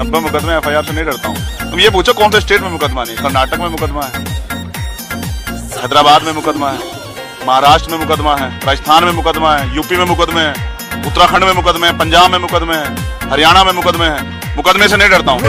नब्बे तो मुकदमे एफ़ से नहीं डरता हूँ। तुम ये पूछो कौन से स्टेट में मुकदमा नहीं कर्नाटक में मुकदमा है? हैदराबाद में मुकदमा है? महाराष्ट्र में मुकदमा है? राजस्थान में मुकदमा है? यूपी में मुकदमे हैं? उत्तराखंड में मुकदमे हैं? पंजाब में मुकदमे हैं? हरियाणा में मुकदमे हैं? मुकदमे से नहीं डरता हूँ।